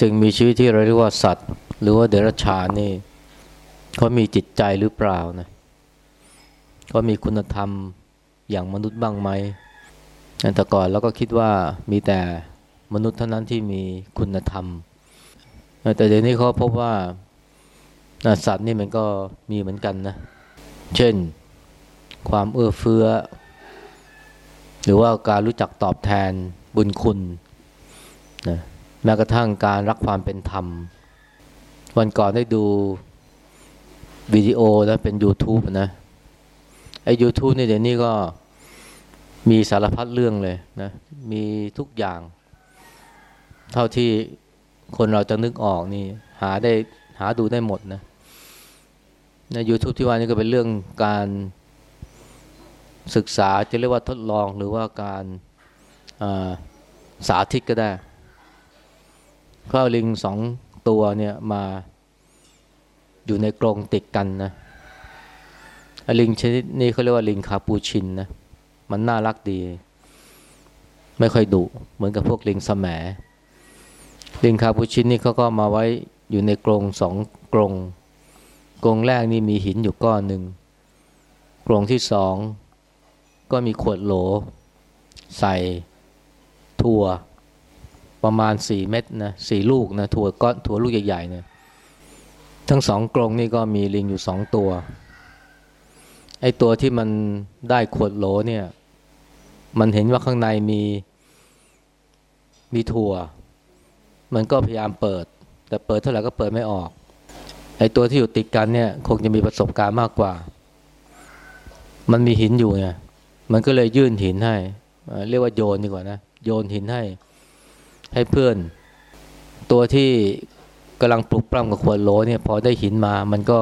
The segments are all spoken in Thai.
สิ่งมีชีวิตที่เราเรียกว่าสัตว์ หรือว่าเดรัจฉานนี่เขามีจิตใจหรือเปล่านะเขามีคุณธรรมอย่างมนุษย์บ้างไหมแต่ก่อนเราก็คิดว่ามีแต่มนุษย์เท่านั้นที่มีคุณธรรม แต่เดี๋ยวนี้เขาพบว่าสัตว์นี่มันก็มีเหมือนกันนะ เช่น ความเอื้อเฟื้อ หรือว่าการรู้จักตอบแทนบุญคุณนะ แม้กระทั่งการรักความเป็นธรรม วันก่อนได้ดูวิดีโอแล้วเป็น YouTube นะไอ้ YouTube นี่เดี๋ยวนี้ก็มีสารพัดเรื่องเลยนะมีทุกอย่าง เท่าที่คนเราจะนึกออกนี่ หาได้หาดูได้หมดนะใน YouTube ที่ว่านี่ก็เป็นเรื่องการศึกษาจะเรียกว่าทดลองหรือว่าการสาธิตก็ได้ ข้าลิงสองตัวเนี่ยมาอยู่ในกรงติดกันนะลิงชนิดนี้เขาเรียกว่าลิงคาปูชินนะมันน่ารักดี ไม่ค่อยดุเหมือนกับพวกลิงสมลิงคาปูชินนี่เขาก็มาไว้อยู่ในกรงสองกรงกรงแรกนี่มีหินอยู่ก้อนหนึ่งกรงที่สองก็มีขวดโหล ใส่ถั่ว ประมาณสี่เม็ดนะสี่ลูกนะถั่วก้อนถั่วลูกใหญ่ๆเนี่ยทั้งสองกรงนี่ก็มีลิงอยู่สองตัวไอ้ตัวที่มันได้ขวดโหลเนี่ย มันเห็นว่าข้างในมีมีถั่ว มันก็พยายามเปิด แต่เปิดเท่าไหร่ก็เปิดไม่ออก ไอ้ตัวที่อยู่ติดกันเนี่ยคงจะมีประสบการณ์มากกว่า มันมีหินอยู่เนี่ยมันก็เลยยื่นหินให้ เรียกว่าโยนดีกว่านะ โยนหินให้ ให้เพื่อน ตัวที่กำลังปลุกปล้ำกับขวดโหลเนี่ยพอได้หินมามันก็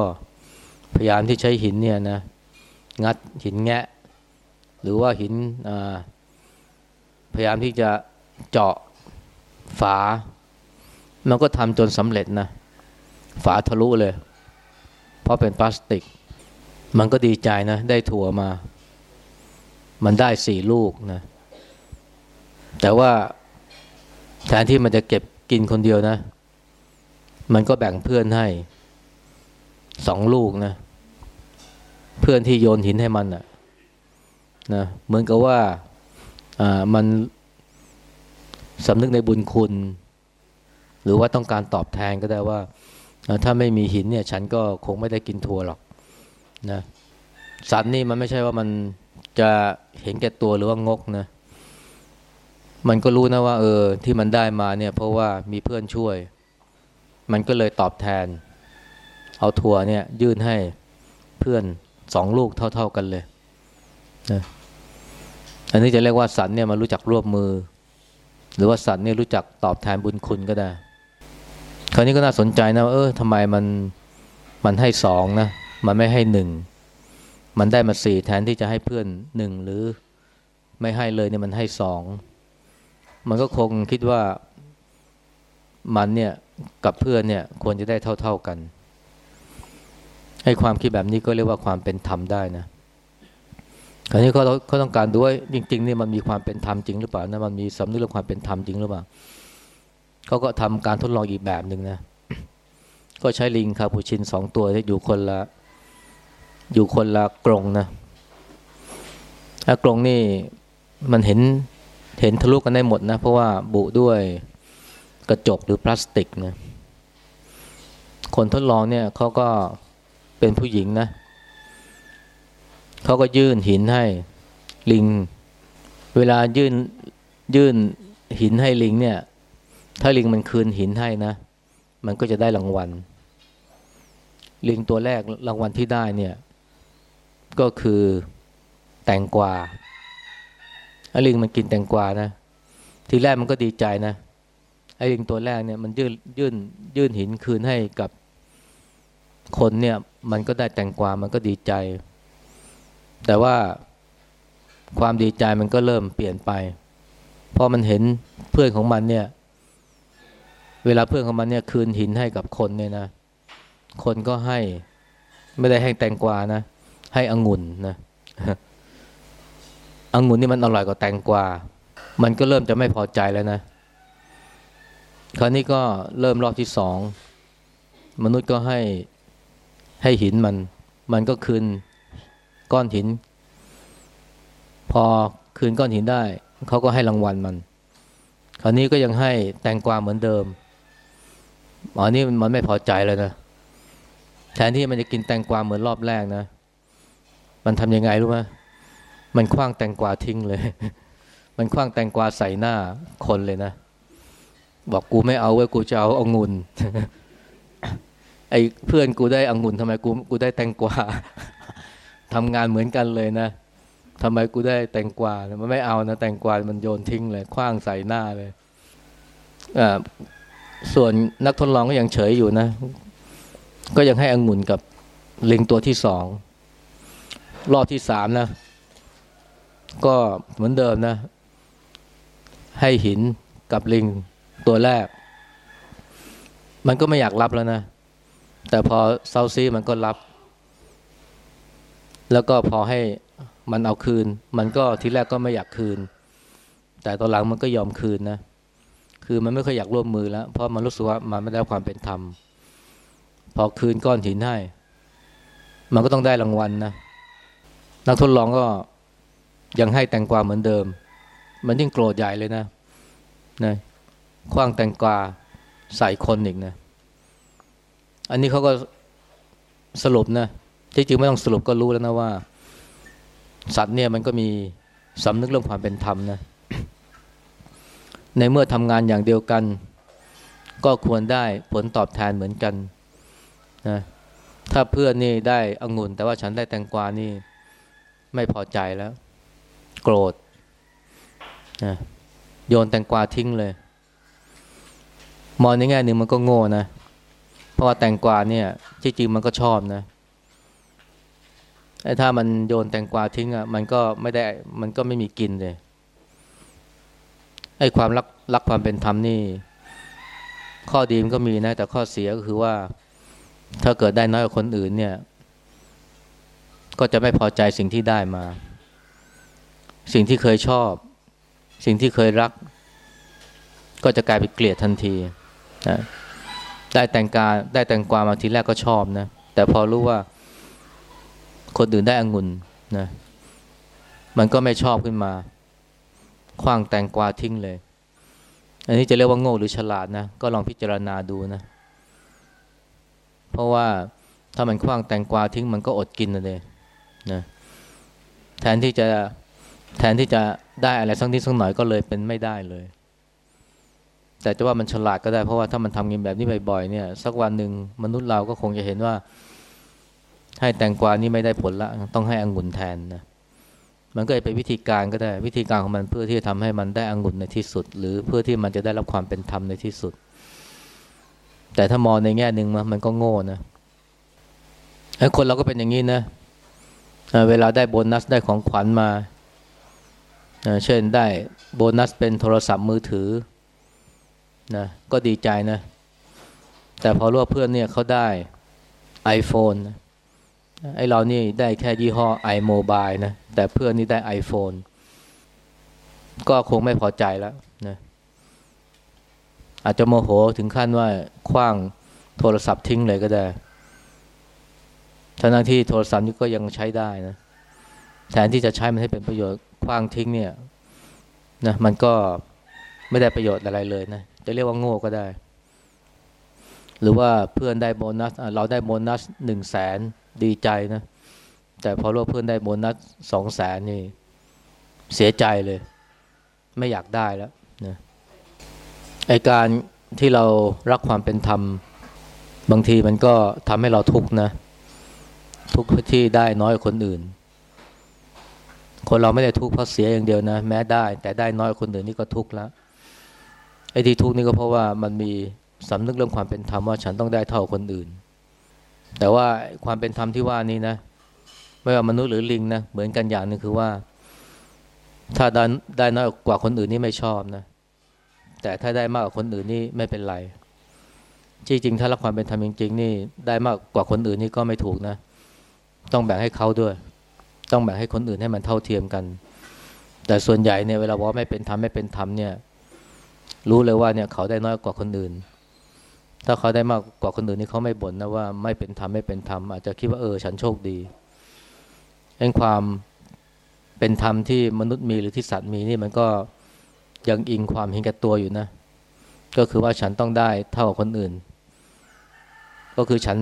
พยายามที่ใช้หินเนี่ยนะงัดหินแงะ หรือว่าหินพยายามที่จะเจาะฝา มันก็ทำจนสำเร็จนะฝาทะลุเลย เพราะเป็นพลาสติก มันก็ดีใจนะได้ถั่วมา มันได้สี่ลูกนะแต่ว่า แทนที่มันจะเก็บกินคนเดียวนะ มันก็แบ่งเพื่อนให้สองลูกนะ เพื่อนที่โยนหินให้มันนะนะเหมือนกับว่าอ่ามันสำนึกในบุญคุณ หรือว่าต้องการตอบแทนก็ได้ว่า ถ้าไม่มีหินเนี่ย ฉันก็คงไม่ได้กินทัวหรอกนะสัตว์นี่มันไม่ใช่ว่ามันจะเห็นแก่ตัวหรือว่างกนะ มันก็รู้นะว่า เออ ที่มันได้มาเนี่ย เพราะว่ามีเพื่อนช่วย มันก็เลยตอบแทน เอาถั่วเนี่ย ยื่นให้เพื่อนสองลูกเท่า ๆกันเลยนะอันนี้จะเรียกว่าสัตว์เนี่ยมันรู้จักร่วมมือ หรือว่าสัตว์เนี่ยรู้จักตอบแทนบุญคุณก็ได้ คราวนี้ก็น่าสนใจนะเออทำไมมันมันให้สองนะมันไม่ให้หนึ่งมันได้มาสี่แทนที่จะให้เพื่อนหนึ่งหรือไม่ให้เลยเนี่ยมันให้สอง มันก็คงคิดว่ามันเนี่ยกับเพื่อนเนี่ยควรจะได้เท่า ๆกันให้ความคิดแบบนี้ก็เรียกว่าความเป็นธรรมได้นะคราวนี้เขาเขาต้องการดูว่าจริงๆนี่มันมีความเป็นธรรมจริงหรือเปล่านะมันมีสำนึกเรื่องความเป็นธรรมจริงหรือเปล่าเขาก็ทำการทดลองอีกแบบหนึ่งนะก็ใช้ลิงคาปูชินสองตัวที่อยู่คนละ อยู่คนละกรงนะถ้ากรงนี่มันเห็น เห็นทะลุกันได้หมดนะ เพราะว่าบุด้วยกระจกหรือพลาสติกนะคนทดลองเนี่ยเขาก็เป็นผู้หญิงนะเขาก็ยื่นหินให้ลิง เวลายื่นยื่นหินให้ลิงเนี่ย ถ้าลิงมันคืนหินให้นะ มันก็จะได้รางวัล ลิงตัวแรกรางวัลที่ได้เนี่ย ก็คือแตงกวา ลิงมันกินแตงกวานะ ทีแรกมันก็ดีใจนะไอ้ลิงตัวแรกเนี่ยมันยื่นยื่นยื่นหินคืนให้กับคนเนี่ย มันก็ได้แตงกวา มันก็ดีใจ แต่ว่าความดีใจมันก็เริ่มเปลี่ยนไปพอมันเห็นเพื่อนของมันเนี่ย เวลาเพื่อนของมันเนี่ยคืนหินให้กับคนเนี่ยนะ คนก็ให้ไม่ได้ให้แตงกวานะ ให้องุ่นนะ องุ่นนี่มันอร่อยกว่าแตงกวา มันก็เริ่มจะไม่พอใจแล้วนะ คราวนี้ก็เริ่มรอบที่สอง มนุษย์ก็ให้ให้หินมัน มันก็คืนก้อนหิน พอคืนก้อนหินได้ เขาก็ให้รางวัลมัน คราวนี้ก็ยังให้แตงกวาเหมือนเดิมอ๋อนี่มันไม่พอใจเลยนะแทนที่มันจะกินแตงกวาเหมือนรอบแรกนะ มันทำยังไงรู้ไหม มันคว้างแตงกวาทิ้งเลย มันคว้างแตงกวาใส่หน้าคนเลยนะ บอกกูไม่เอาเว้ยกูจะเอาองุ่นไอ้เพื่อนกูได้องุ่นทำไมกูกูได้แตงกวาทำงานเหมือนกันเลยนะทำไมกูได้แตงกวามันไม่เอานะแตงกวา มันโยนทิ้งเลยคว้างใส่หน้าเลยอ่าส่วนนักทดลองก็ยังเฉยอยู่นะ ก็ยังให้องุ่นกับลิงตัวที่สอง รอบที่สามนะ ก็เหมือนเดิมนะ ให้หินกับลิงตัวแรก มันก็ไม่อยากรับแล้วนะ แต่พอเซาซีมันก็รับ แล้วก็พอให้มันเอาคืน มันก็ทีแรกก็ไม่อยากคืน แต่ตอนหลังมันก็ยอมคืนนะ คือมันไม่ค่อยอยากร่วมมือแล้ว เพราะมันรู้สึกว่ามันไม่ได้ความเป็นธรรม พอคืนก้อนหินให้ มันก็ต้องได้รางวัลนะ นักทดลองก็ ยังให้แตงกวาเหมือนเดิม มันยิ่งโกรธใหญ่เลยนะนะคว้างแตงกวาใส่คนอีกนะ อันนี้เขาก็สรุปนะที่จริงไม่ต้องสรุปก็รู้แล้วนะว่า สัตว์เนี่ยมันก็มีสำนึกเรื่องความเป็นธรรมนะ ในเมื่อทำงานอย่างเดียวกัน ก็ควรได้ผลตอบแทนเหมือนกันนะถ้าเพื่อนนี่ได้องุ่น แต่ว่าฉันได้แตงกวานี่ไม่พอใจแล้ว โกรธนะโยนแตงกวาทิ้งเลย มองในแง่หนึ่งมันก็โง่นะ เพราะว่าแตงกวาเนี่ยที่จริงมันก็ชอบนะไอ้ถ้ามันโยนแตงกวาทิ้งอะมันก็ไม่ได้มันก็ไม่มีกินเลยไอ้ความรักรักความเป็นธรรมนี่ ข้อดีมันก็มีนะ แต่ข้อเสียก็คือว่า ถ้าเกิดได้น้อยกว่าคนอื่นเนี่ย ก็จะไม่พอใจสิ่งที่ได้มา สิ่งที่เคยชอบ สิ่งที่เคยรัก ก็จะกลายเป็นเกลียดทันทีนะได้แต่งกาได้แต่งกวามาทีแรกก็ชอบนะ แต่พอรู้ว่าคนอื่นได้องุ่นนะมันก็ไม่ชอบขึ้นมาคว้างแตงกวาทิ้งเลย อันนี้จะเรียกว่าโง่หรือฉลาดนะ ก็ลองพิจารณาดูนะ เพราะว่าถ้ามันคว้างแตงกวาทิ้งมันก็อดกินนะเลยนะ แทนที่จะ แทนที่จะได้อะไรสักนิดสักหน่อยก็เลยเป็นไม่ได้เลย แต่จะว่ามันฉลาดก็ได้เพราะว่าถ้ามันทำกินแบบนี้บ่อยๆเนี่ยสักวันหนึ่งมนุษย์เราก็คงจะเห็นว่า ให้แตงกวานี่ไม่ได้ผลละ ต้องให้อังุ่นแทนนะมันก็เป็นวิธีการก็ได้ วิธีการของมันเพื่อที่จะทำให้มันได้อังุ่นในที่สุด หรือเพื่อที่มันจะได้รับความเป็นธรรมในที่สุด แต่ถ้ามองในแง่หนึ่งมันก็โง่นะไอ้คนเราก็เป็นอย่างนี้นะเวลาได้โบนัสได้ของขวัญมา เช่นได้โบนัสเป็นโทรศัพท์มือถือนะก็ดีใจนะ แต่พอรู้ว่าเพื่อนเนี่ยเขาได้ iPhone นะไอเรานี่ได้แค่ยี่ห้อ iMobile นะ แต่เพื่อนนี่ได้ iPhone ก็คงไม่พอใจแล้วนะอาจจะโมโหถึงขั้นว่าคว้างโทรศัพท์ทิ้งเลยก็ได้ทั้งที่โทรศัพท์นี่ก็ยังใช้ได้นะ แทนที่จะใช้มันให้เป็นประโยชน์ ว้างทิ้งเนี่ยนะมันก็ไม่ได้ประโยชน์อะไรเลยนะจะเรียกว่าโง่ก็ได้ หรือว่าเพื่อนได้โบนัสเราได้โบนัสหนึ่งแสนดีใจนะแต่พอรู้เพื่อนได้โบนัสสองแสนนี่เสียใจเลย ไม่อยากได้แล้วนะไอการที่เรารักความเป็นธรรม บางทีมันก็ทำให้เราทุกข์นะ ทุกข์ที่ได้น้อยคนอื่น คนเราไม่ได้ทุกข์เพราะเสียอย่างเดียวนะ แม้ได้ แต่ได้น้อยคนอื่นนี่ก็ทุกข์แล้วไอ้ที่ทุกข์นี่ก็เพราะว่ามันมีสำนึกเรื่องความเป็นธรรมว่าฉันต้องได้เท่าคนอื่น แต่ว่าความเป็นธรรมที่ว่านี้นะ ไม่ว่ามนุษย์หรือลิงนะเหมือนกันอย่างนึงคือว่า ถ้าได้ได้น้อยกว่าคนอื่นนี่ไม่ชอบนะ แต่ถ้าได้มากกว่าคนอื่นนี่ไม่เป็นไรจริงๆถ้ารักความเป็นธรรมจริงๆนี่ได้มากกว่าคนอื่นนี่ก็ไม่ถูกนะ ต้องแบ่งให้เขาด้วย ต้องแบ่งให้คนอื่นให้มันเท่าเทียมกัน แต่ส่วนใหญ่เนี่ยเวลาบอกไม่เป็นธรรมไม่เป็นธรรมเนี่ย รู้เลยว่าเนี่ยเขาได้น้อยกว่าคนอื่น ถ้าเขาได้มากกว่าคนอื่นนี่เขาไม่บ่นนะว่าไม่เป็นธรรมไม่เป็นธรรมอาจจะคิดว่าเออฉันโชคดีเองความเป็นธรรมที่มนุษย์มีหรือที่สัตว์มีนี่มันก็ยังอิงความเห็นแก่ตัวอยู่นะ ก็คือว่าฉันต้องได้เท่ากับคนอื่น ก็คือฉัน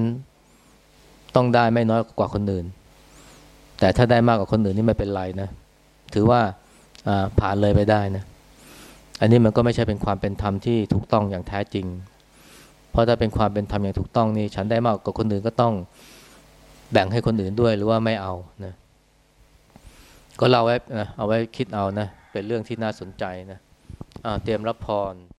ต้องได้ไม่น้อยกว่าคนอื่น แต่ถ้าได้มากกว่าคนอื่นนี่ไม่เป็นไรนะ ถือว่าผ่านเลยไปได้นะ อันนี้มันก็ไม่ใช่เป็นความเป็นธรรมที่ถูกต้องอย่างแท้จริง เพราะถ้าเป็นความเป็นธรรมอย่างถูกต้องนี่ฉันได้มากกว่าคนอื่นก็ต้องแบ่งให้คนอื่นด้วยหรือว่าไม่เอานะ ก็เราไว้นะเอาไว้คิดเอานะ เป็นเรื่องที่น่าสนใจนะเตรียมรับพร